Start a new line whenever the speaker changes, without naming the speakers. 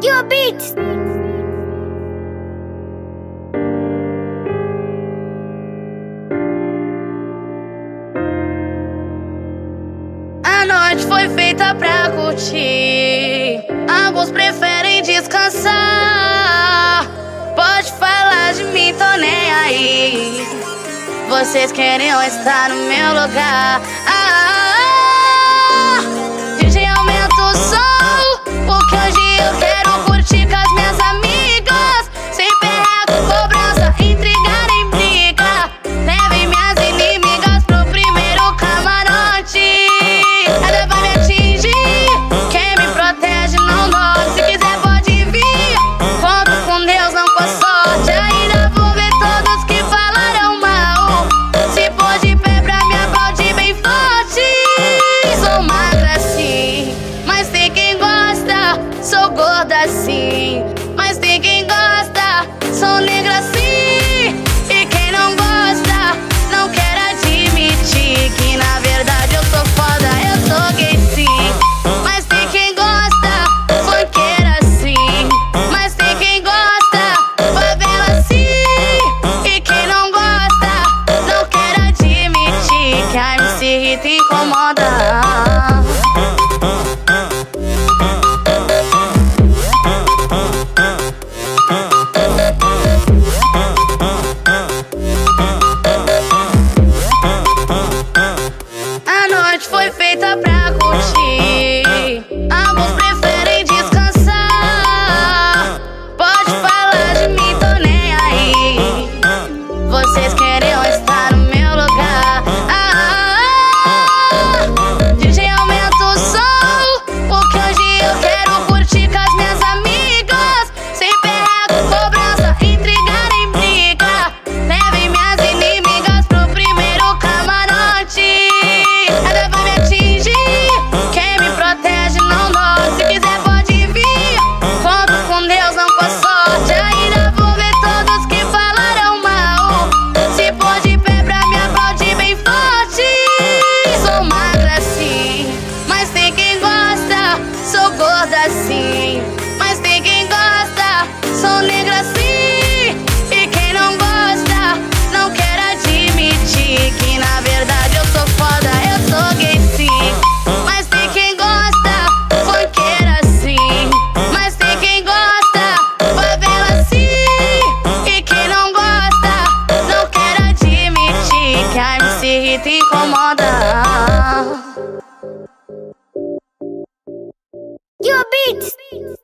Beats.
A noite foi feita pra curtir. Alguns preferem descansar. Pode falar de mim, tô nem aí. Vocês queriam estar no meu lugar. Ah, ah, ah. DJ aumenta o som, Sou gorda sim, mas tem quem gosta. Sou negra sim, e quem não gosta não quer admitir que na verdade eu sou foda. Eu sou gay sim, mas tem quem gosta. Funkeira sim, mas tem quem gosta. Favela sim, e quem não gosta não quer admitir que a MC Rita incomoda. Vocês queriam Sou negra sim, e quem não gosta não quer admitir que na verdade eu sou foda. Eu sou gay sim, mas tem quem gosta. Funkeira sim, mas tem quem gosta. Favela sim, e quem não gosta não quer admitir que a MC Rita incomoda.
Your beats.